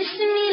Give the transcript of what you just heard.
بسم